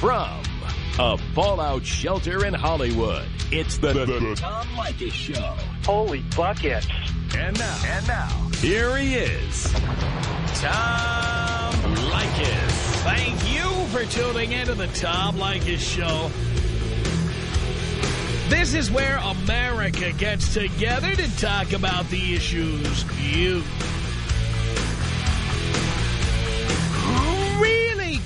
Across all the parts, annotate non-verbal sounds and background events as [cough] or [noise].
From a fallout shelter in Hollywood, it's the, the, the Tom Leykis Show. Holy buckets. And now, and now, here he is, Tom Leykis. Thank you for tuning in to the Tom Leykis Show. This is where America gets together to talk about the issues you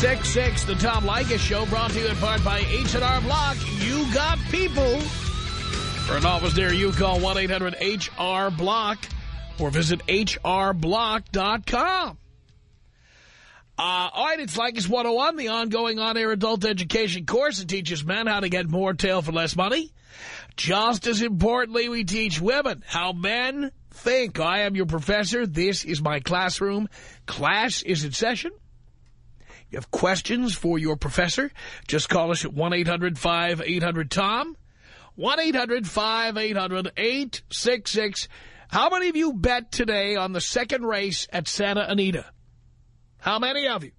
1-800-5800-866. The Tom Leykis Show brought to you in part by H&R Block. You got people. For an office near you, call 1-800-HR-BLOCK or visit hrblock.com. Uh, all right, it's Leykis 101, the ongoing on-air adult education course that teaches men how to get more tail for less money. Just as importantly, we teach women how men think. I am your professor. This is my classroom. Class is in session. You have questions for your professor? Just call us at 1-800-5800-TOM. 1-800-5800-866. How many of you bet today on the second race at Santa Anita? How many of you?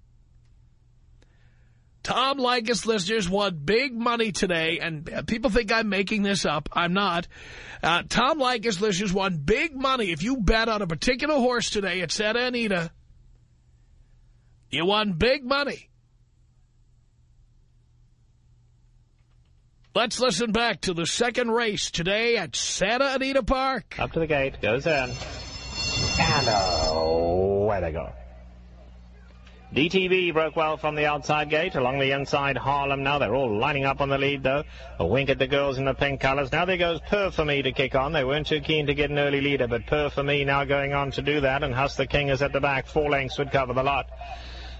Tom Leykis listeners won big money today, and people think I'm making this up. I'm not. Uh, Tom Leykis listeners won big money. If you bet on a particular horse today at Santa Anita, you won big money. Let's listen back to the second race today at Santa Anita Park. Up to the gate, goes in. And away they go. DTB broke well from the outside gate. Along the inside, Harlem now. They're all lining up on the lead, though. A wink at the girls in the pink colours. Now there goes Purr for Me to kick on. They weren't too keen to get an early leader, but Purr for Me now going on to do that, and Hus the King is at the back. Four lengths would cover the lot.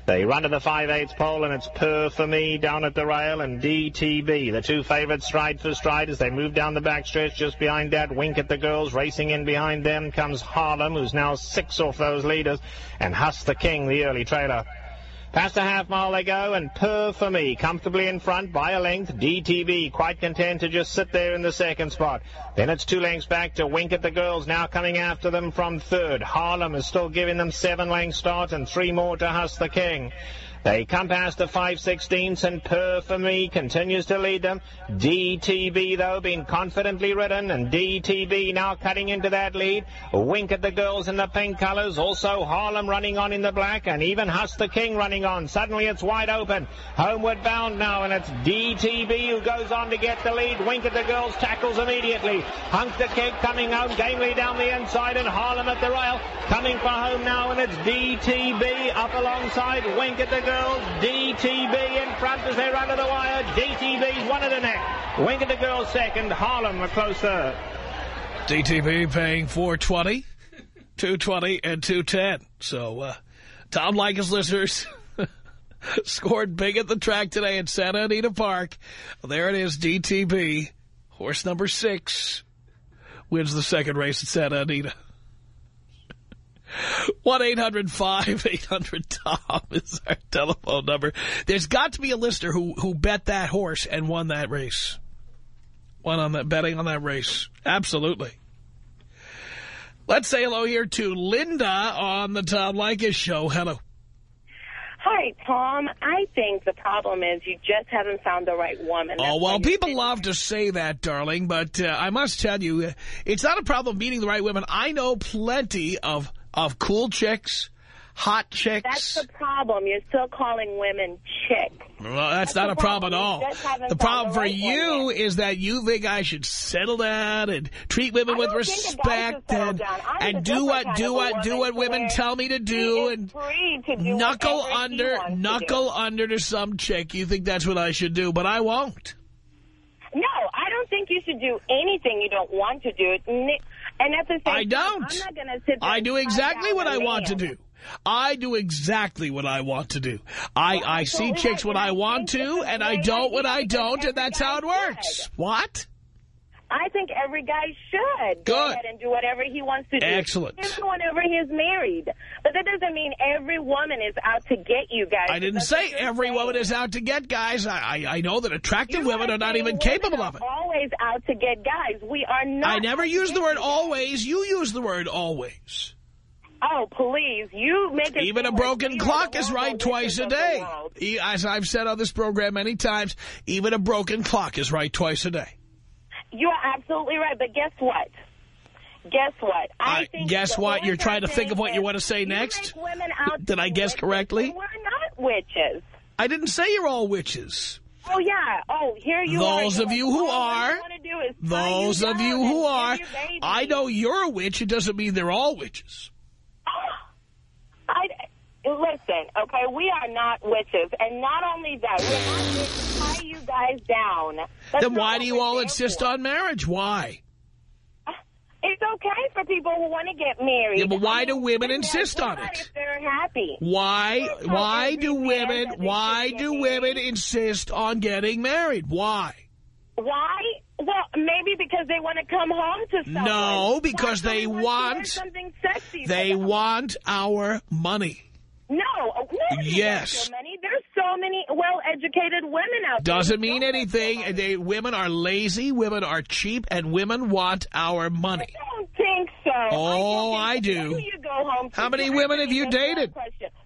They run to the 5-8 pole, and it's Purr for Me down at the rail, and DTB. The two favourites stride for stride as they move down the backstretch. Just behind that, Wink at the girls. Racing in behind them comes Harlem, who's now six off those leaders, and Hus the King, the early trailer. Past a half mile they go, and Purr for Me, comfortably in front by a length. DTB, quite content to just sit there in the second spot. Then it's two lengths back to Wink at the Girls, now coming after them from third. Harlem is still giving them seven length start, and three more to Hus the King. They come past the 5-16ths, and Purr for Me continues to lead them. DTB, though, being confidently ridden, and DTB now cutting into that lead. Wink at the girls in the pink colours, also Harlem running on in the black, and even Hus the King running on. Suddenly it's wide open. Homeward bound now, and it's DTB who goes on to get the lead. Wink at the girls tackles immediately. Hunk the King coming home gamely down the inside, and Harlem at the rail. Coming for home now, and it's DTB up alongside Wink at the girls girls. DTB in front as they run to the wire. DTB's one of the neck. Wink at the girls second. Harlem a close third. DTB paying 420, 220, and 210. So, uh, Tom Leykis listeners [laughs] scored big at the track today at Santa Anita Park. There it is, DTB. Horse number six wins the second race at Santa Anita. 1-800-5800-TOM is our telephone number. There's got to be a listener who, who bet that horse and won that race. Won on that, betting on that race. Absolutely. Let's say hello here to Linda on the Tom Leykis show. Hello. Hi, Tom. I think the problem is you just haven't found the right woman. oh, well, people love to say that, darling, but uh, I must tell you, uh, it's not a problem meeting the right women. I know plenty of of cool chicks, hot chicks. That's the problem. You're still calling women chick. Well, that's, that's not a problem, problem at all. The problem the right for you is that you think I should settle down and treat women with respect and and do what do what do what women tell me to do and to do knuckle under knuckle to under to some chick. You think that's what I should do, but I won't. No, I don't think you should do anything you don't want to do. And at the same I don't. Time, I'm not going to sit I do exactly what I want to do. I do exactly what I want to do. I, Well, I see chicks when I want to, and I don't when I don't, and that's how it works. What? I think every guy should go ahead and do whatever he wants to do. Excellent. Even whenever he's married. But that doesn't mean every woman is out to get you guys. I didn't say every saying. woman is out to get guys. I, I, I know that attractive You women are not even capable of it. always out to get guys. We are not. I never use the word always. You use the word always. Oh, please. You make it Even a broken clock is right twice a day. As I've said on this program many times, even a broken clock is right twice a day. You are absolutely right, but guess what? Guess what? I- think guess what? You're trying to think of what you want to say next? women out Did I guess correctly? We're not witches. I didn't say you're all witches. Oh, yeah. Oh, here you are. Those You're of you who all I are, wanna do is Those of you who are. I know you're a witch. It doesn't mean they're all witches. [gasps] I, listen, okay, we are not witches. And not only that, we're not here to tie you guys down. That's Then why do you all insist for. on marriage? Why? Uh, it's okay for people who want to get married. Yeah, but why do women insist on it? If they're happy. Why? Why do women? Why do women insist on getting married? Why? Why? Well, maybe because they want to come home to someone. No, because they someone wants to wear want- something sexy. They want our money. No, oh, Yes. your. There's so many well-educated women out there. Doesn't mean anything. They, women are lazy. Women are cheap, and women want our money. I don't think so. Oh, I, I so. do. Do you go home to? How many women have you dated?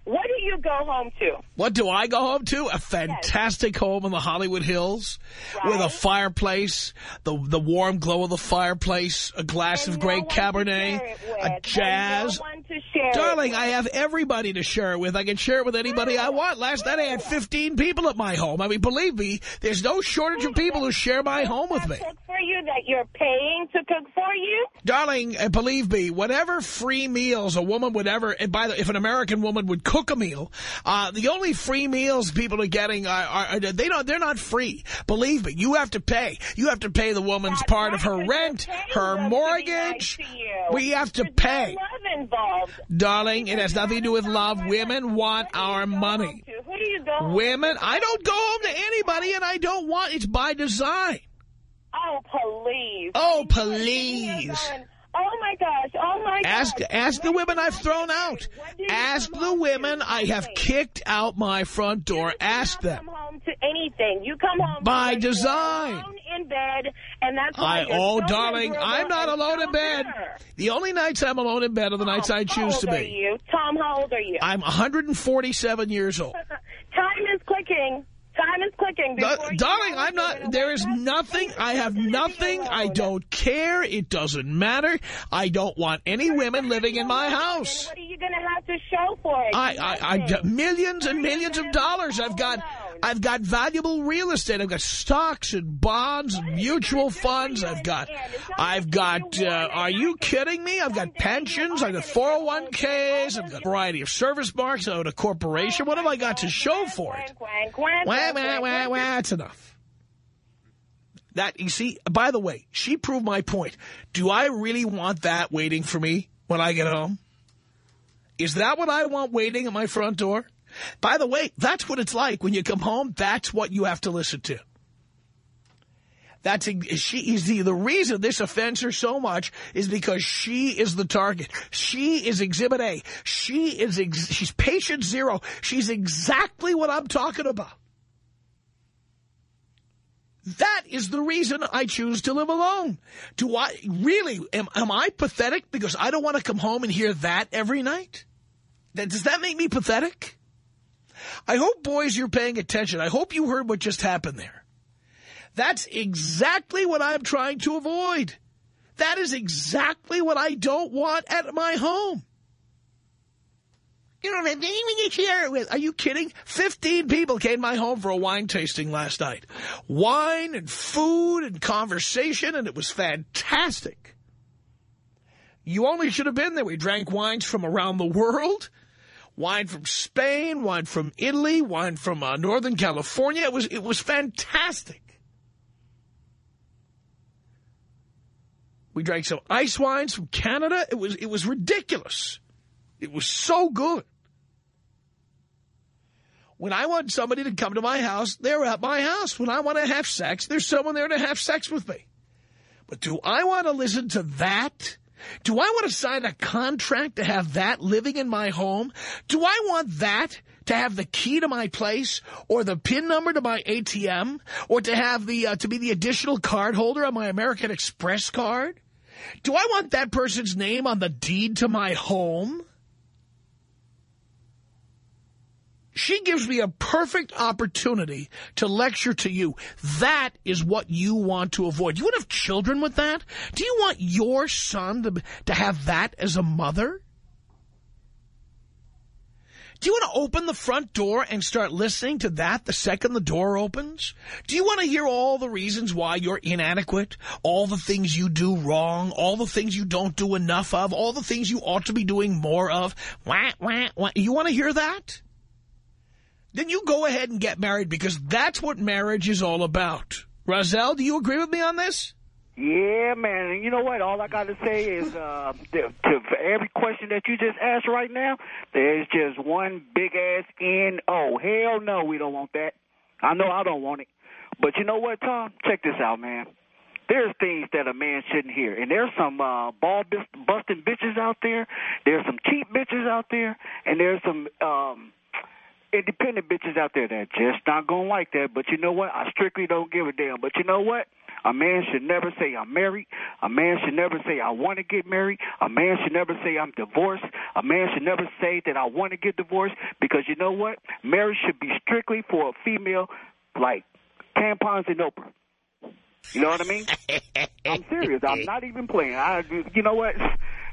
What do you go home to? What do I go home to? A fantastic home in the Hollywood Hills with a fireplace, the the warm glow of the fireplace, a glass And of no great one to share Cabernet, a jazz. No one to share it Darling. I have everybody to share it with. I can share it with anybody I want. Last night I had 15 people at my home. I mean, believe me, there's no shortage of people who share my home with me. Cook for you that you're paying to cook for you? Darling, uh, believe me, whatever free meals a woman would ever, and by the, if an American woman would cook a meal, uh, the only free meals people are getting are, are, they don't, they're not free. Believe me, you have to pay. You have to pay the woman's That's part of her rent, her them to be mortgage. nice. We have to pay. Love involved. Darling, it has nothing to do with love. Women want our Who do you go money. Who do you go Women, to? I don't go home to anybody and I don't want, it's by design. Oh, please. Oh, please. Oh, my gosh. Oh, my Ask, gosh. ask the women I've thrown out. married? When did you Ask the women? I have kicked out my front door. Ask them. come home to anything. You come home By design. alone in bed, and that's why I, oh, so darling, I'm not alone in bed. The only nights I'm alone in bed are the nights I How choose old to Are be. you? Tom, how old are you? I'm 147 years old. [laughs] Time is clicking. Time is clicking. Da- darling, I'm not, there is nothing, I have you're gonna be nothing, I don't care, it doesn't matter, I don't want any women living in my house. What are you going to have to show for it? I, I, I, millions and millions of dollars. I've got, I've got valuable real estate. I've got stocks and bonds and mutual funds. I've got, I've got, uh, are you kidding me? I've got pensions. I've got 401ks. I've got a variety of service marks. I own a corporation. What have I got to show for it? Wah, wah, wah, wah. That's enough. That, you see, by the way, she proved my point. Do I really want that waiting for me when I get home? Is that what I want waiting at my front door? By the way, that's what it's like when you come home. That's what you have to listen to. That's she is the the reason this offends her so much is because she is the target. She is Exhibit A. She is ex, she's patient zero. She's exactly what I'm talking about. That is the reason I choose to live alone. Do I really am am I pathetic because I don't want to come home and hear that every night? That, does that make me pathetic? I hope, boys, you're paying attention. I hope you heard what just happened there. That's exactly what I'm trying to avoid. That is exactly what I don't want at my home. You don't have anyone to share it with. Are you kidding? Fifteen people came to my home for a wine tasting last night. Wine and food and conversation, and it was fantastic. You only should have been there. We drank wines from around the world. Wine from Spain, wine from Italy, wine from uh, Northern California. It was it was fantastic. We drank some ice wines from Canada. It was it was ridiculous. It was so good. When I want somebody to come to my house, they're at my house. When I want to have sex, there's someone there to have sex with me. But do I want to listen to that? Do I want to sign a contract to have that living in my home? Do I want that to have the key to my place or the PIN number to my ATM or to have the uh, to be the additional card holder on my American Express card? Do I want that person's name on the deed to my home? She gives me a perfect opportunity to lecture to you. That is what you want to avoid. You want to have children with that? Do you want your son to, to have that as a mother? Do you want to open the front door and start listening to that the second the door opens? Do you want to hear all the reasons why you're inadequate, all the things you do wrong, all the things you don't do enough of, all the things you ought to be doing more of? Wah, wah, wah. You want to hear that? Then you go ahead and get married because that's what marriage is all about. Razel, do you agree with me on this? Yeah, man. And you know what? All I got to say is uh, to, to, every question that you just asked right now, there's just one big-ass N. Oh, hell no, we don't want that. I know I don't want it. But you know what, Tom? Check this out, man. There's things that a man shouldn't hear. And there's some uh, ball-busting bitches out there. There's some cheap bitches out there. And there's some... um independent bitches out there that just not gonna like that. But you know what? I strictly don't give a damn. But you know what? A man should never say I'm married. A man should never say I want to get married. A man should never say I'm divorced. A man should never say that I want to get divorced because you know what? Marriage should be strictly for a female like tampons and Oprah. You know what I mean? [laughs] I'm serious. I'm not even playing. I, you know what?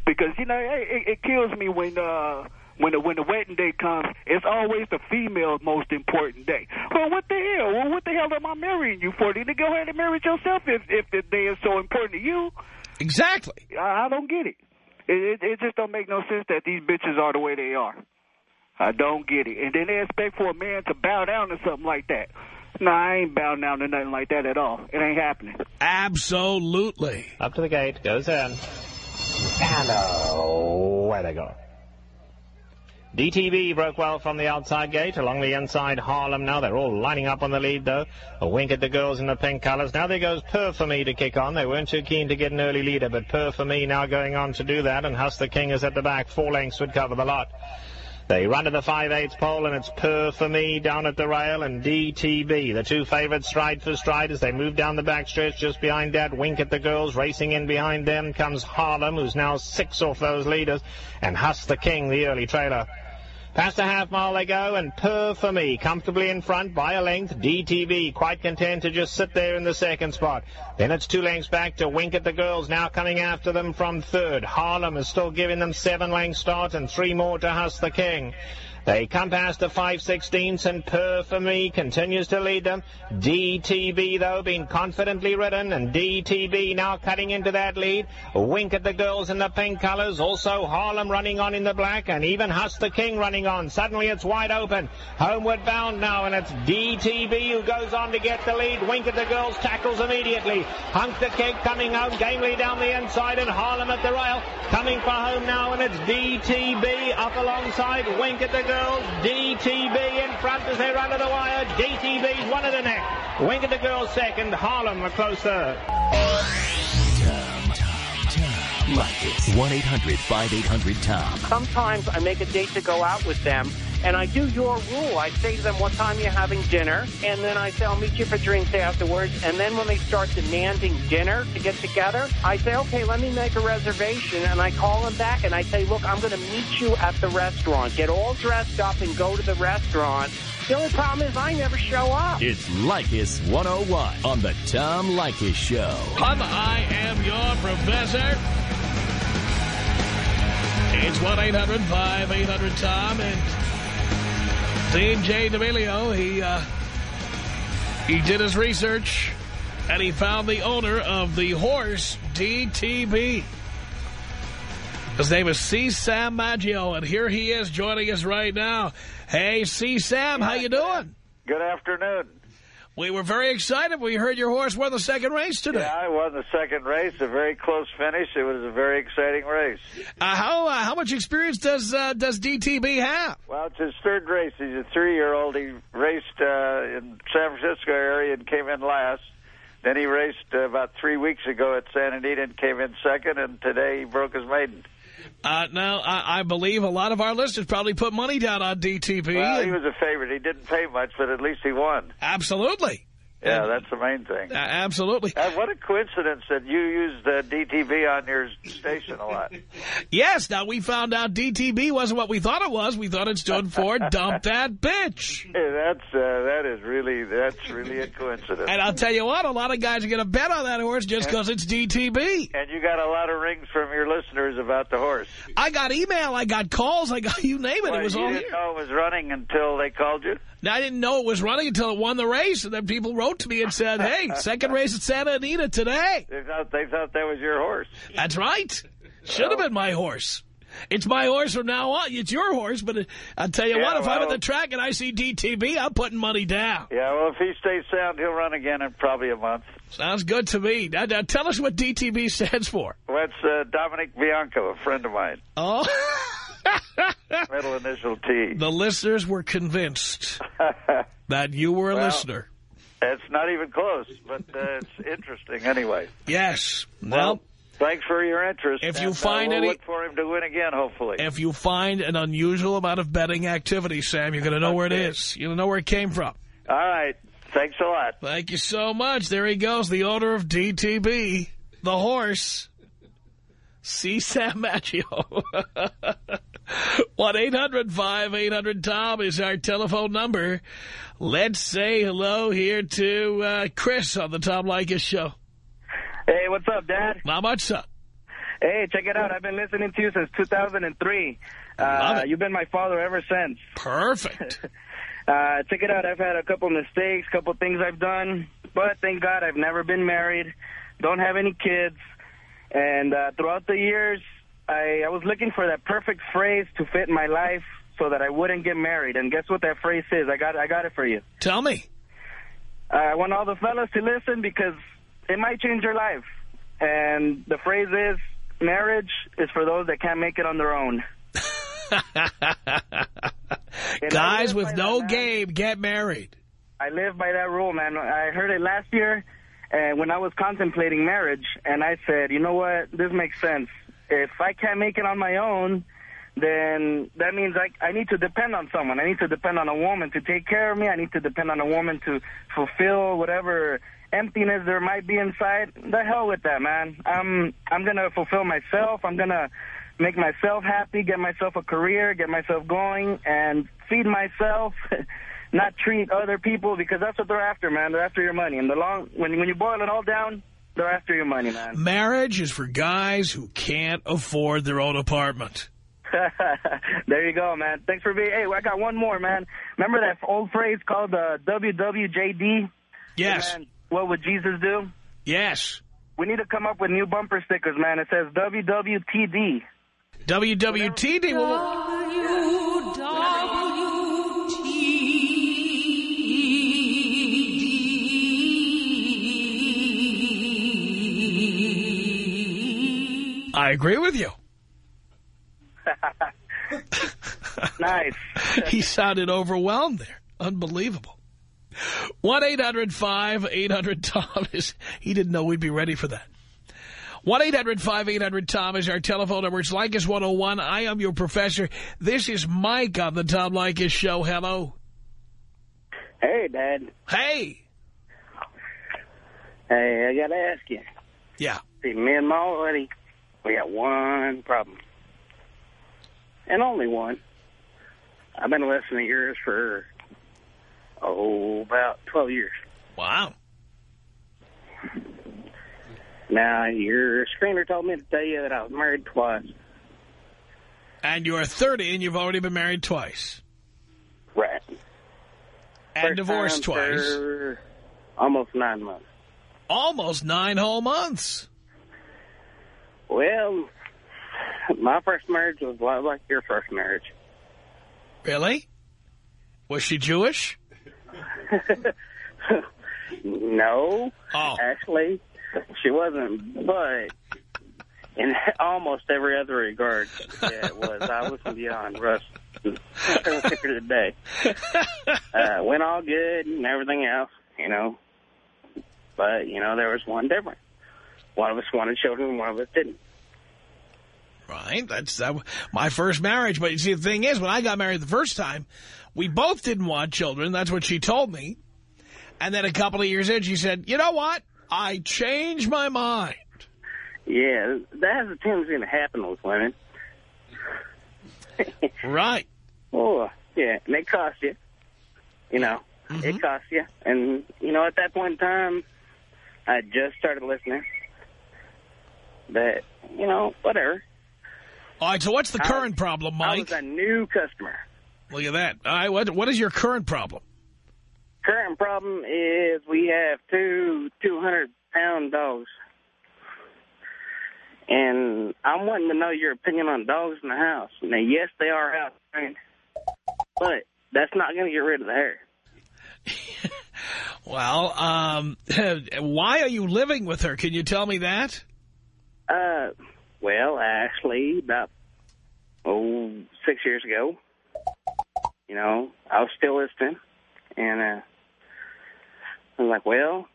Because you know it, it kills me when uh when the when the wedding day comes, it's always the female's most important day. Well, what the hell? Well, what the hell am I marrying you for? Then go ahead and marry yourself if if the day is so important to you. Exactly. I, I don't get it. It, it. it just don't make no sense that these bitches are the way they are. I don't get it. And then they expect for a man to bow down to something like that. No, I ain't bowing down to nothing like that at all. It ain't happening. Absolutely. Up to the gate, goes in. And away they go. DTB broke well from the outside gate. Along the inside, Harlem now. They're all lining up on the lead, though. A wink at the girls in the pink colours. Now there goes Purr for me to kick on. They weren't too keen to get an early leader, but Purr for me now going on to do that. And Huss the King is at the back. Four lengths would cover the lot. They run to the 5-8 pole, and it's Purr for me down at the rail, and DTB. The two favourites stride for stride as they move down the back backstretch just behind that. Wink at the girls. Racing in behind them comes Harlem, who's now six off those leaders, and Huss the King, the early trailer. Past a half mile they go, and Purr for me, comfortably in front by a length. DTB quite content to just sit there in the second spot. Then it's two lengths back to Wink at the girls, now coming after them from third. Harlem is still giving them seven lengths start, and three more to Huss the King. They come past the 516s and Purr for me continues to lead them. DTB though being confidently ridden and DTB now cutting into that lead. Wink at the girls in the pink colours. Also Harlem running on in the black and even Huss the King running on. Suddenly it's wide open. Homeward bound now and it's DTB who goes on to get the lead. Wink at the girls tackles immediately. Hunk the King coming home gamely down the inside and Harlem at the rail coming for home now and it's DTB up alongside Wink at the girls girls. DTB in front as they run to the wire. DTB's one of the neck. Wink at the girls second. Harlem a close third. Like it. 1-800-5800-TOM. Sometimes I make a date to go out with them, and I do your rule. I say to them, what time you're you having dinner? And then I say, I'll meet you for drinks afterwards. And then when they start demanding dinner to get together, I say, okay, let me make a reservation. And I call them back and I say, look, I'm going to meet you at the restaurant. Get all dressed up and go to the restaurant. The only problem is I never show up. It's Leykis 101 on the Tom Leykis Show. I'm I am your professor. It's 1-800-5800-TOM. And DJ D'Amelio, he, uh, he did his research, and he found the owner of the horse, DTB. His name is C. Sam Maggio, and here he is joining us right now. Hey, C. Sam, how you doing? Good afternoon. We were very excited. We heard your horse won the second race today. Yeah, I won the second race, a very close finish. It was a very exciting race. Uh, how uh, how much experience does uh, does DTB have? Well, it's his third race. He's a three-year-old. He raced uh, in San Francisco area and came in last. Then he raced uh, about three weeks ago at San Anita and came in second, and today he broke his maiden. Uh, now, I, I believe a lot of our listeners probably put money down on DTB. Well, he was a favorite. He didn't pay much, but at least he won. absolutely. Yeah, that's the main thing. Uh, absolutely. Uh, what a coincidence that you used uh, DTB on your station a lot. [laughs] Yes, now we found out DTB wasn't what we thought it was. We thought it stood for [laughs] Dump That Bitch. That's uh, that is really that's really a coincidence. And I'll tell you what, a lot of guys are going to bet on that horse just because it's DTB. And you got a lot of rings from your listeners about the horse. I got email, I got calls, I got [laughs] you name it. Well, it was you all didn't here. know it was running until they called you. I didn't know it was running until it won the race, and then people wrote to me and said, hey, [laughs] second race at Santa Anita today. They thought they thought that was your horse. That's right. Should have been my horse. It's my horse from now on. It's your horse, but uh, I'll tell you Yeah, what, if I'm at the track and I see DTB, I'm putting money down. Yeah, well, if he stays sound, he'll run again in probably a month. Sounds good to me. Now, now tell us what DTB stands for. Well, that's uh, Dominic Bianco, a friend of mine. Oh, [laughs] [laughs] Middle initial T. the listeners were convinced [laughs] that you were a Well, listener. It's not even close, but uh, it's interesting anyway. Yes. Well, Well, thanks for your interest. If you uh, find we'll any- look for him to win again, hopefully. if you find an unusual amount of betting activity, Sam, you're going to know where it is. You're going to know where it came from. All right. Thanks a lot. Thank you so much. There he goes, the owner of DTB, the horse. C. Sam Maggio. [laughs] 1-800-5800-TOM is our telephone number. Let's say hello here to uh, Chris on the Tom Leykis show. Hey, what's up, Dad? Not much, son. Hey, check it out. I've been listening to you since 2003. Love Uh, you've been my father ever since. Perfect. [laughs] Uh, check it out. I've had a couple mistakes, couple things I've done, but thank God I've never been married, don't have any kids, and uh, throughout the years, I, I was looking for that perfect phrase to fit my life so that I wouldn't get married. And guess what that phrase is? I got, I got it for you. Tell me. Uh, I want all the fellas to listen because it might change your life. And the phrase is, marriage is for those that can't make it on their own. [laughs] Guys with no that, game get married. I live by that rule, man. I heard it last year and when I was contemplating marriage, and I said, you know what, this makes sense. If I can't make it on my own, then that means I, I need to depend on someone. I need to depend on a woman to take care of me. I need to depend on a woman to fulfill whatever emptiness there might be inside. The hell with that, man. I'm I'm gonna fulfill myself. I'm gonna make myself happy, get myself a career, get myself going, and feed myself. [laughs] Not treat other people because that's what they're after, man. They're after your money. And the long when when you boil it all down, they're after your money, man. Marriage is for guys who can't afford their own apartment. [laughs] there you go, man. Thanks for being. Hey, I got one more, man. Remember that old phrase called uh, WWJD? Yes. Man, what would Jesus do? Yes. We need to come up with new bumper stickers, man. It says WWTD. WWTD. Well, agree with you. [laughs] Nice. [laughs] he sounded overwhelmed there. Unbelievable. 1-800-5800-TOM is... He didn't know we'd be ready for that. 1-800-5800-TOM is our telephone number. It's Leykis 101. I am your professor. This is Mike on the Tom Leykis Show. Hello. Hey, Dad. Hey. Hey, I got to ask you. Yeah. See, me and my old lady, we got one problem. And only one. I've been listening to yours for, oh, about 12 years. Wow. Now, your screener told me to tell you that I was married twice. And you're 30 and you've already been married twice. Right. And First divorced twice. almost nine months. Almost nine whole months. Well, my first marriage was a lot like your first marriage. Really? Was she Jewish? [laughs] No, Oh. actually, she wasn't. But in almost every other regard, yeah, it was. I was beyond Russ [laughs] today. [laughs] Uh, went all good and everything else, you know. But you know, there was one difference. One of us wanted children, one of us didn't. Right. That's that, my first marriage. But you see, the thing is, when I got married the first time, we both didn't want children. That's what she told me. And then a couple of years in, she said, you know what? I changed my mind. Yeah, that has a tendency to happen with women. Right. [laughs] Oh, yeah, and it costs you. You know, it mm-hmm. costs you. And, you know, at that point in time, I just started listening. But, you know, whatever. All right, so what's the current problem, Mike? I was a new customer. Look at that. All right, what, what is your current problem? Current problem is we have two 200-pound dogs. And I'm wanting to know your opinion on dogs in the house. Now, yes, they are house trained, but that's not going to get rid of the hair. [laughs] Well, um, [laughs] why are you living with her? Can you tell me that? Uh, well, actually, about oh six years ago, you know, I was still listening, and uh, I was like, well,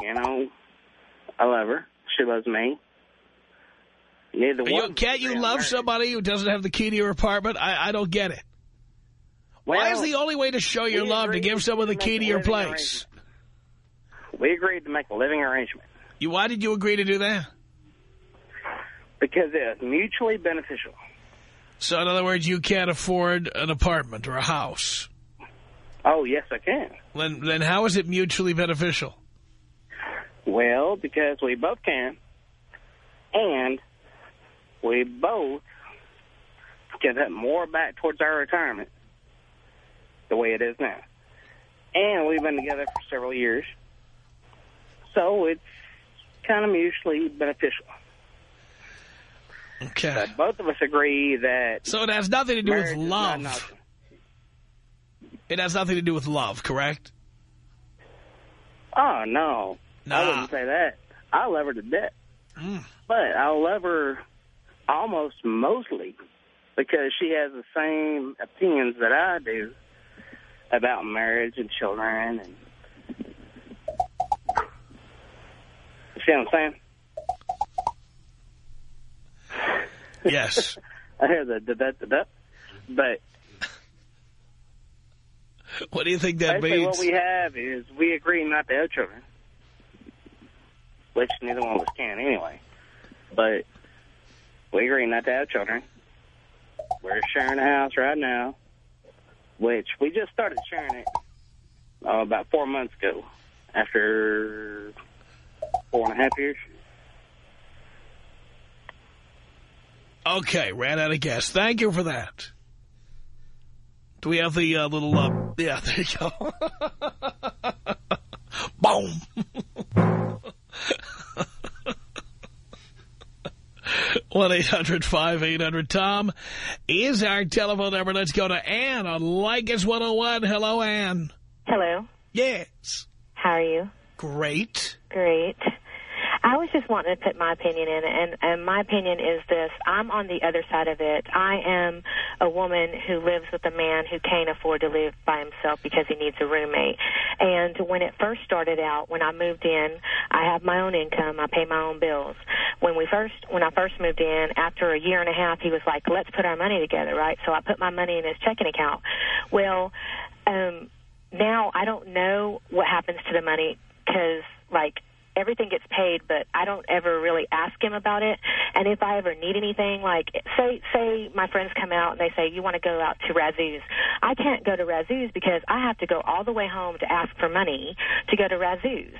you know, I love her. She loves me. Neither you- one. can't you love somebody who doesn't have the key to your apartment? I, I don't get it. Why is the only way to show your love to give someone the key to your place? We agreed to make a living arrangement You, why did you agree to do that? Because it's mutually beneficial. So, in other words, you can't afford an apartment or a house. Oh, yes, I can. Then, then how is it mutually beneficial? Well, because we both can, and we both can put more back towards our retirement the way it is now. And we've been together for several years, so it's kind of mutually beneficial. Okay. But both of us agree that So it has nothing to do with marriage is not an love. It has nothing to do with love, correct? Oh, no. I wouldn't say that. I love her to death. Mm. But I love her almost mostly because she has the same opinions that I do about marriage and children. And see what I'm saying? Yes. [laughs] I hear the da da da da. But what do you think that means? what we have is we agree not to have children, which neither one of us can anyway. But we agree not to have children. We're sharing a house right now, which we just started sharing it uh, about four months ago after four and a half years. Okay, ran out of gas. Thank you for that. Do we have the uh, little, uh, yeah, [laughs] there you go. [laughs] Boom. [laughs] 1-800-5800-TOM is our telephone number. Let's go to Ann on Leykis 101. Hello, Ann. Hello. Yes. How are you? Great. Great. I was just wanting to put my opinion in, and, and my opinion is this. I'm on the other side of it. I am a woman who lives with a man who can't afford to live by himself because he needs a roommate. And when it first started out, when I moved in, I have my own income. I pay my own bills. When we first, when I first moved in, after a year and a half, he was like, let's put our money together, right? So I put my money in his checking account. Well, um, now I don't know what happens to the money because, like, everything gets paid, but I don't ever really ask him about it. And if I ever need anything, like say say my friends come out and they say you want to go out to Razoo's, I can't go to Razoo's because I have to go all the way home to ask for money to go to Razoo's.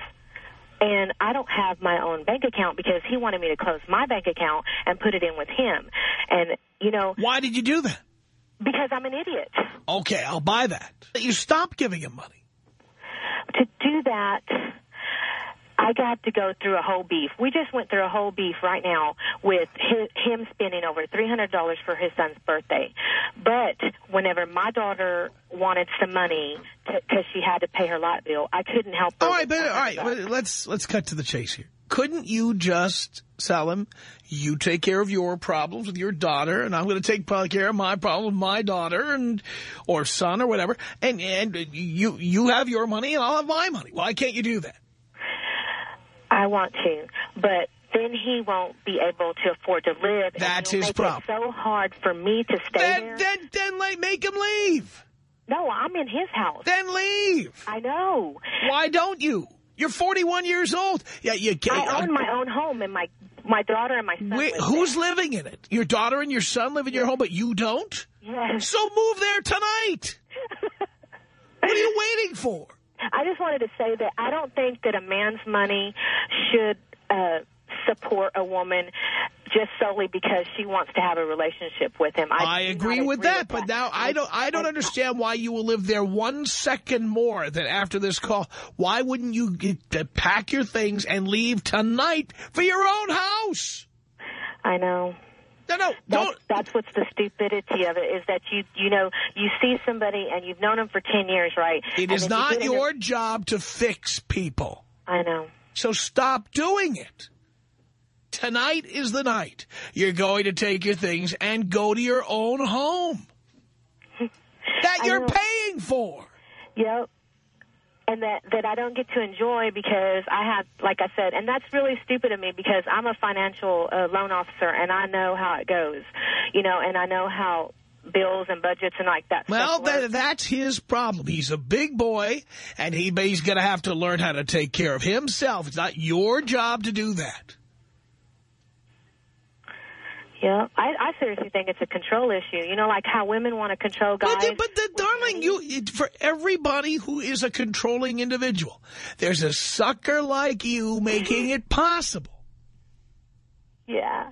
And I don't have my own bank account because he wanted me to close my bank account and put it in with him. And you know, Why did you do that? because I'm an idiot. Okay, I'll buy that. You stop giving him money. to do that, I got to go through a whole beef. We just went through a whole beef right now with his, him spending over $300 for his son's birthday. But whenever my daughter wanted some money because she had to pay her light bill, I couldn't help her. All right, but all right, but let's let's cut to the chase here. Couldn't you just sell him? You take care of your problems with your daughter, and I'm going to take care of my problem with my daughter and or son or whatever. And and you you have your money, and I'll have my money. Why can't you do that? I want to, but then he won't be able to afford to live. That's his problem. So hard for me to stay Then there. then then like make him leave. No, I'm in his house. Then leave. I know. Why don't you? You're 41 years old. Yeah, you can't. I own my own home, and my my daughter and my son. Wait, live who's living in it? Your daughter and your son live in your home, but you don't? Yes. So move there tonight. [laughs] what are you waiting for? I just wanted to say that I don't think that a man's money should uh, support a woman just solely because she wants to have a relationship with him. I, I agree with agree that, but now I don't I don't understand why you will live there one second more than after this call. Why wouldn't you get, pack your things and leave tonight for your own house? I know. No, no, That's, don't. that's what's the stupidity of it is that you you know you see somebody and you've known them for ten years, right? It And is you not a- your job to fix people. I know. So stop doing it. Tonight is the night. You're going to take your things and go to your own home [laughs] that you're paying for. Yep. And that that I don't get to enjoy because I have, like I said, and that's really stupid of me because I'm a financial uh, loan officer and I know how it goes, you know, and I know how bills and budgets and like that. Well, that, that's his problem. He's a big boy, and he he's going to have to learn how to take care of himself. It's not your job to do that. Yeah, I, I seriously think it's a control issue. You know, like how women want to control guys. But, but the, darling, you for everybody who is a controlling individual, there's a sucker like you making it possible. [laughs] Yeah.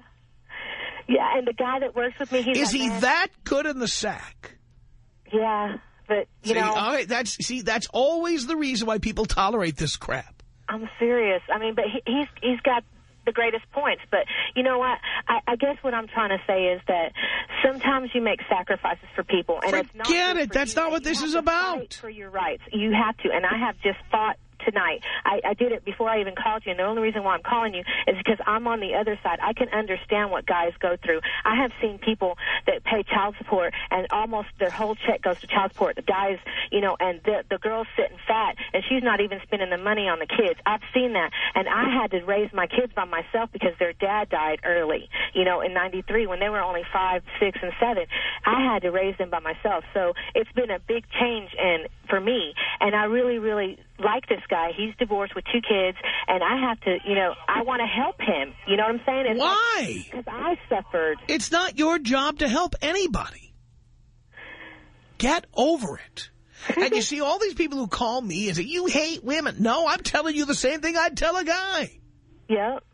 Yeah, and the guy that works with me, he's Is like, he "Man, that good in the sack? Yeah, but, you see, know, all right, that's see, that's always the reason why people tolerate this crap. I'm serious. I mean, but he, he's he's got the greatest points. But you know what? I, I guess what I'm trying to say is that sometimes you make sacrifices for people, and it's not Forget it. That's you, not what you this is about. For your rights, you have to, and I have just fought tonight. I, I did it before I even called you, and the only reason why I'm calling you is because I'm on the other side. I can understand what guys go through. I have seen people that pay child support, and almost their whole check goes to child support. The guys, you know, and the the girl's sitting fat, and she's not even spending the money on the kids. I've seen that, and I had to raise my kids by myself because their dad died early, you know, in '93 when they were only five, six, and seven. I had to raise them by myself, so it's been a big change and for me, and I really, really like this guy. He's divorced with two kids, and I have to, you know, I want to help him. You know what I'm saying? It's Why? Because I suffered. It's not your job to help anybody. Get over it. and you [laughs] see all these people who call me and say, you hate women. No, I'm telling you the same thing I'd tell a guy. Yep.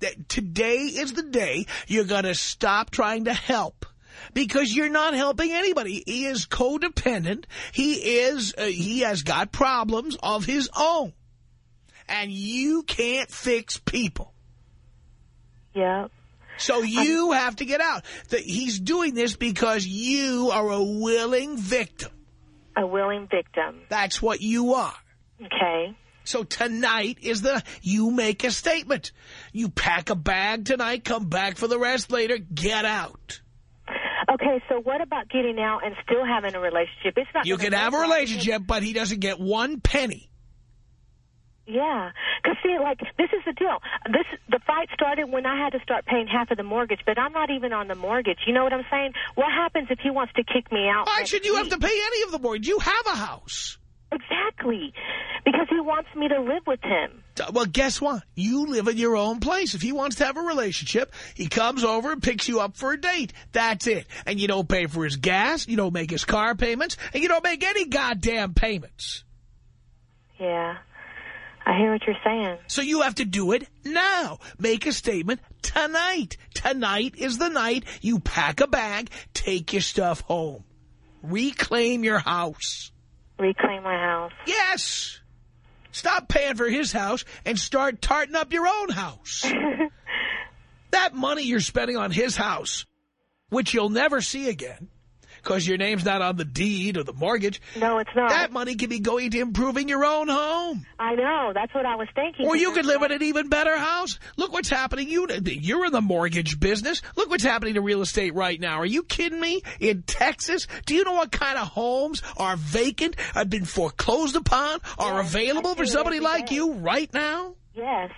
That today is the day you're going to stop trying to help. Because you're not helping anybody. He is codependent. He is, uh, he has got problems of his own. And you can't fix people. Yep. So you have to get out. The, he's doing this because you are a willing victim. A willing victim. That's what you are. Okay. So tonight is the, you make a statement. You pack a bag tonight, come back for the rest later, get out. Okay, so what about getting out and still having a relationship? It's not. You can have a relationship, but he doesn't get one penny. Yeah, because see, like this is the deal. This the fight started when I had to start paying half of the mortgage, but I'm not even on the mortgage. You know what I'm saying? What happens if he wants to kick me out? Why should you have to pay any of the mortgage? You have a house. Exactly, because he wants me to live with him. Well, guess what? You live in your own place. If he wants to have a relationship, he comes over and picks you up for a date. That's it. And you don't pay for his gas, you don't make his car payments, and you don't make any goddamn payments. Yeah, I hear what you're saying. So you have to do it now. Make a statement tonight. Tonight is the night you pack a bag, take your stuff home. Reclaim your house. Reclaim my house. Yes. Stop paying for his house and start tarting up your own house. [laughs] that money you're spending on his house, which you'll never see again, because your name's not on the deed or the mortgage. No, it's not. That money could be going to improving your own home. I know. That's what I was thinking. Or you could live in an even better house. Look what's happening. You, you're in the mortgage business. Look what's happening to real estate right now. Are you kidding me? In Texas? Do you know what kind of homes are vacant, have been foreclosed upon, are Yes, available for somebody like day. you right now? Yes.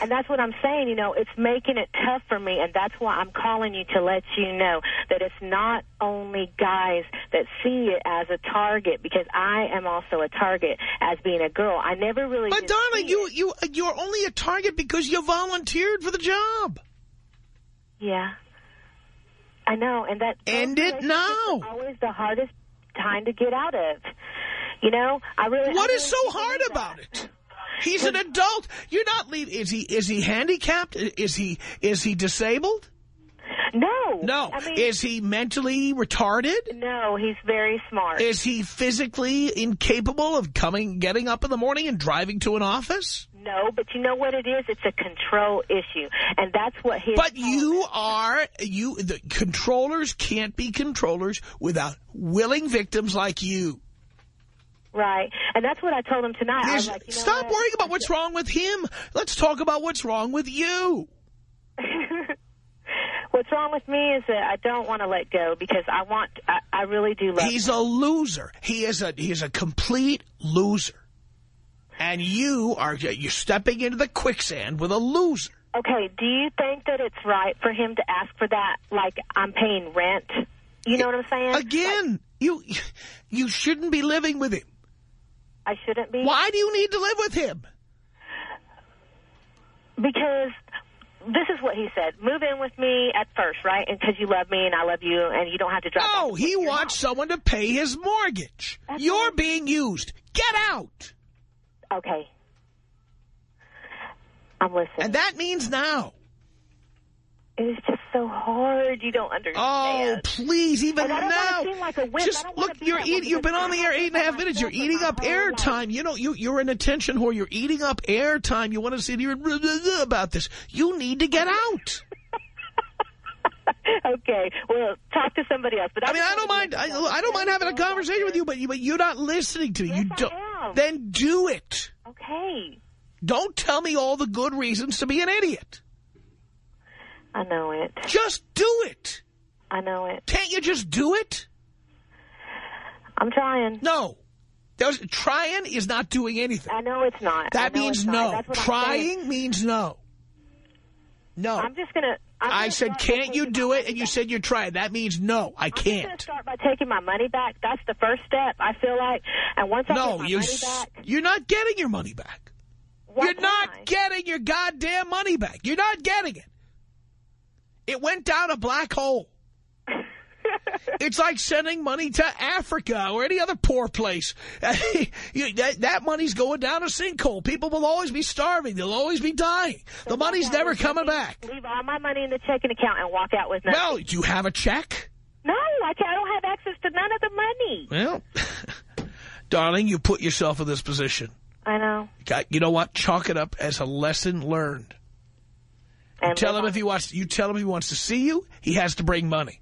And that's what I'm saying, you know, it's making it tough for me, and that's why I'm calling you to let you know that it's not only guys that see it as a target, because I am also a target as being a girl. I never really But darling, you, it. you, you're only a target because you volunteered for the job. Yeah. I know, and that... End it now. always the hardest time to get out of. You know, I really... What I is so hard about it? He's an adult. You're not leaving. Is he? Is he handicapped? Is he? Is he disabled? No. No. I mean, is he mentally retarded? no, he's very smart. Is he physically incapable of coming, getting up in the morning and driving to an office? No, but you know what it is? It's a control issue, and that's what his. But you are, you, the controllers can't be controllers without willing victims like you. Right, and that's what I told him tonight. I was There's- like, you know stop what? worrying about what's wrong with him. Let's talk about what's wrong with you. [laughs] What's wrong with me is that I don't want to let go because I want. I, I really do love. He's him. a loser. He is a, he is a complete loser. And you are, you're stepping into the quicksand with a loser. Okay, do you think that it's right for him to ask for that? Like I'm paying rent. You know what I'm saying? Again, you, you shouldn't be living with him. I shouldn't be. Why do you need to live with him? Because this is what he said. Move in with me at first, right? And because you love me and I love you, and you don't have to drive. No, he forth to your wants house. someone to pay his mortgage. That's You're right. being used. Get out. Okay. I'm listening. And that means now. It's just so hard. You don't understand. Oh, please, even And now. like a wimp. I Just look, you're eating. You've been on the air eight and a half minutes. You're eating up air time. You know, you you're an attention whore. You're eating up air time. You want to sit here and blah, [laughs] blah, blah about this. You need to get out. [laughs] okay. Well, talk to somebody else. But I mean, I don't mind. I, let you know I don't mind having a conversation with you, but you, but you're not listening to me. Yes, you don't. Then do it. Okay. Don't tell me all the good reasons to be an idiot. I know it. Just do it. I know it. Can't you just do it? I'm trying. No. There's, trying is not doing anything. I know it's not. That means no. That's what I'm saying. Trying means no. No. I'm just gonna. I'm I said, can't you do it? And you said you're trying. That means no, I I'm just gonna can't. start by taking my money back. That's the first step. I feel like, and once I get my you money back... you're not getting your money back. You're not can't I? getting your goddamn money back. You're not getting it. It went down a black hole. [laughs] It's like sending money to Africa or any other poor place. [laughs] That, that money's going down a sinkhole. People will always be starving. They'll always be dying. The money's never coming back. Leave all my money in the checking account and walk out with nothing. Well, do you have a check? no, I, can't, I don't have access to none of the money. Well, [laughs] darling, you put yourself in this position. I know. You know what? Chalk it up as a lesson learned. And Tell him if he wants. You tell him if he wants to see you, he has to bring money.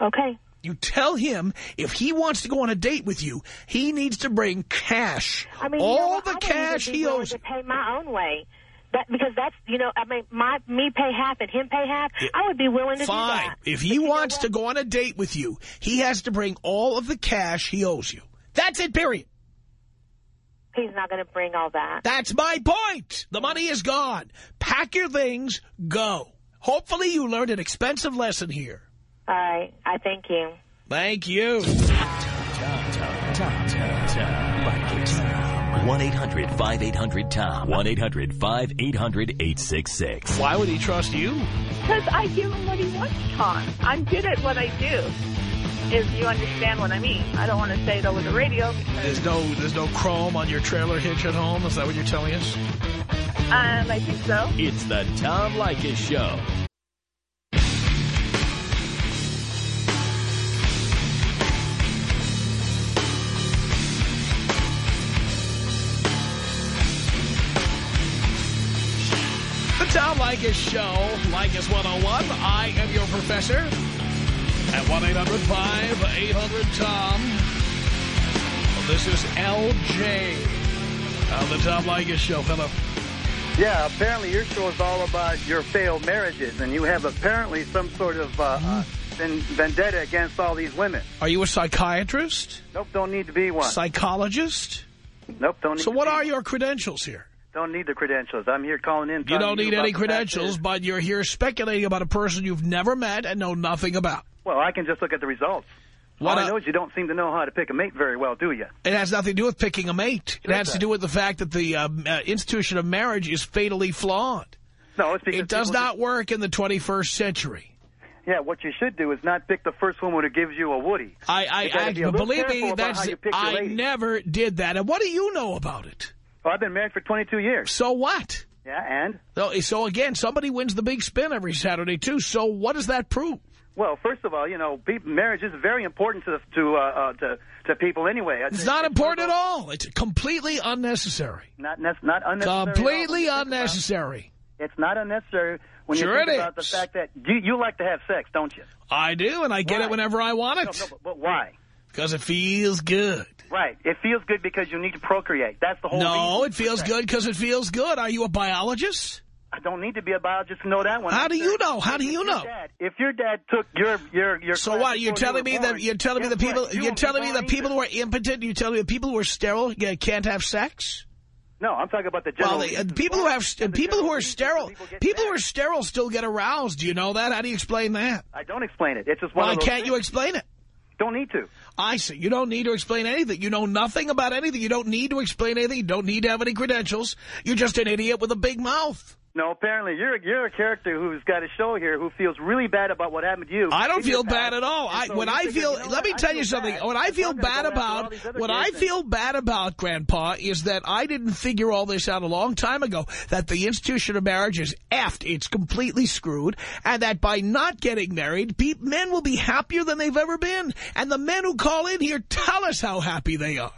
Okay. You tell him if he wants to go on a date with you, he needs to bring cash. I mean, you know all the I would cash be he willing owes. to pay my own way. That because that's you know I mean my me pay half and him pay half. I would be willing to do Fine. that. If he wants to go on a date with you, he has to bring all of the cash he owes you. That's it, period. He's not going to bring all that. That's my point. The money is gone. Pack your things, go. Hopefully you learned an expensive lesson here. All right. I thank you. Thank you. 1-800-5800-TOM. 1-800-5800-866. Why would he trust you? Because I give him what he wants, Tom. I'm good at what I do if you understand what I mean. I don't want to say it over the radio. There's no there's no chrome on your trailer hitch at home? Is that what you're telling us? Um, I think so. It's the Tom Leykis Show. The Tom Leykis Show, Leykis 101. I am your professor at 1-800-5800-TOM. This is L.J. on the Tom Leykis Show. Hello. Yeah, apparently your show is all about your failed marriages, and you have apparently some sort of uh, uh, vendetta against all these women. Are you a psychiatrist? Nope, don't need to be one. Psychologist? Nope, don't need So what are your credentials here? Don't need the credentials. I'm here calling in. You don't need about any credentials, but you're here speculating about a person you've never met and know nothing about. Well, I can just look at the results. What all I know is you don't seem to know how to pick a mate very well, do you? It has nothing to do with picking a mate. It has to do with the fact that the um, uh, institution of marriage is fatally flawed. No, it's because It does not work in the 21st century. Yeah, what you should do is not pick the first woman who gives you a woody. I, I, I be believe me, that's how you pick your I never did that. And what do you know about it? Well, I've been married for 22 years. So what? Yeah, and? So, so again, somebody wins the big spin every Saturday too. So what does that prove? Well, first of all, you know, marriage is very important to to uh, uh, to to people anyway. It's not important at all. It's completely unnecessary. Not nec- not unnecessary. Completely unnecessary. It's not unnecessary when Sure you think about the fact that you you like to have sex, don't you? I do, and I get Why? it whenever I want No, it. no, but, but why? Because it feels good. Right. It feels good because you need to procreate. That's the whole No, it feels good because it feels good. Are you a biologist? I don't need to be a biologist to know that one. How do you know? How do you know? dad- if your dad took your your your So what? You're telling you me were that you're telling me the people what? You you're telling me the people who are impotent. You're telling me the people who are sterile yeah, can't have sex. No, I'm talking about the general. Well, the, uh, people who have people who are sterile people people who are sterile still get aroused. Do you know that? How do you explain that? I don't explain it. It's just one Why can't you explain it? Don't need to. I see. You don't need to explain anything. You know nothing about anything. You don't need to explain anything. You don't need to have any credentials. You're just an idiot with a big mouth. No, apparently you're you're a character who's got a show here who feels really bad about what happened to you. I don't feel bad at all. I, so when I feel, you know let me tell you something. bad. What I feel bad go after all about, what I feel bad about, Grandpa, is that I didn't figure all this out a long time ago. That the institution of marriage is effed. It's completely screwed, and that by not getting married, pe men will be happier than they've ever been. And the men who call in here tell us how happy they are.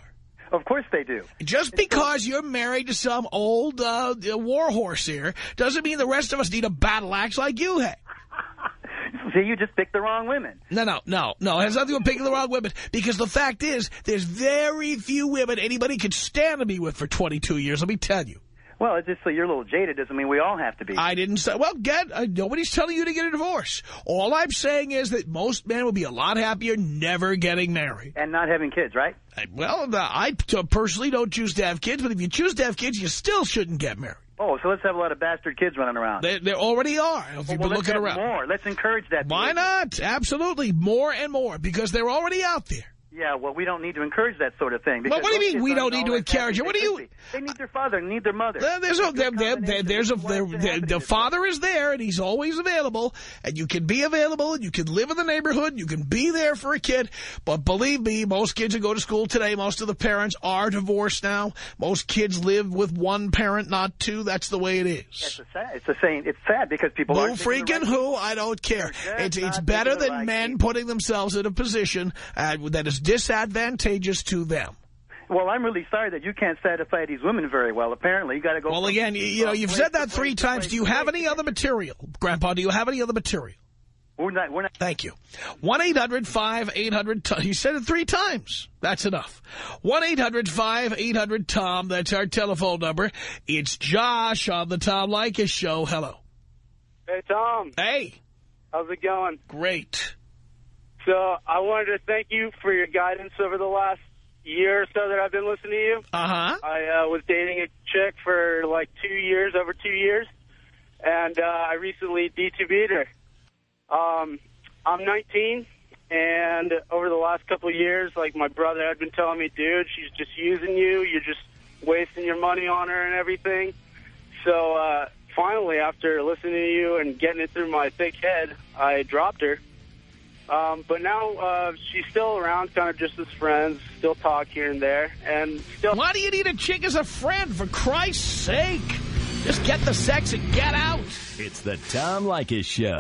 Of course they do. Just because you're married to some old uh, war horse here doesn't mean the rest of us need a battle axe like you have. [laughs] See, you just picked the wrong women. No, no, no, no. It has nothing to do with picking the wrong women. Because the fact is, there's very few women anybody could stand to be with for 22 years. Let me tell you. Well, it's just so you're a little jaded doesn't mean we all have to be. I didn't say, well, get, uh, nobody's telling you to get a divorce. All I'm saying is that most men would be a lot happier never getting married. and not having kids, right? I- Well, uh, I t- personally don't choose to have kids, but if you choose to have kids, you still shouldn't get married. Oh, so let's have a lot of bastard kids running around. There, there already are, if well, you've well, been let's looking around. more. Let's encourage that. Why behavior. not? Absolutely. More and more, because they're already out there. Yeah, well, we don't need to encourage that sort of thing. Well, what do you mean we don't need to encourage it? What do you-. They need their father, need their mother. There- There's a, there, there, there, there's a, there, there, the father is there and he's always available and you can be available and you can live in the neighborhood. You can be there for a kid. But believe me, most kids who go to school today, most of the parents are divorced now. Most kids live with one parent, not two. That's the way it is. It's a sad. It's a saying. It's sad because people Who freaking right- who? I don't care. It's, it's better than men putting themselves in a position uh, that is disadvantageous to them. Well, I'm really sorry that you can't satisfy these women very well. Apparently, you got to go. Well, again, you, you know, you've said that three times. Do you have any other material? Grandpa, do you have any other material? We're not. We're not. Thank you. 1-800-5800-TOM. You said it three times. That's enough. 1-800-5800-TOM. That's our telephone number. It's Josh on the Tom Leykis Show. Hello. Hey, Tom. Hey. How's it going? Great. So I wanted to thank you for your guidance over the last year or so that I've been listening to you. Uh-huh. I uh, was dating a chick for like two years, over two years, and uh, I recently DTB'd her. Um, I'm 19, and over the last couple of years, like my brother had been telling me, dude, she's just using you. You're just wasting your money on her and everything. So uh, finally, after listening to you and getting it through my thick head, I dropped her. Um, but now uh, she's still around, kind of just as friends, still talk here and there, and still. Why do you need a chick as a friend, for Christ's sake? Just get the sex and get out. It's the Tom Leykis Show.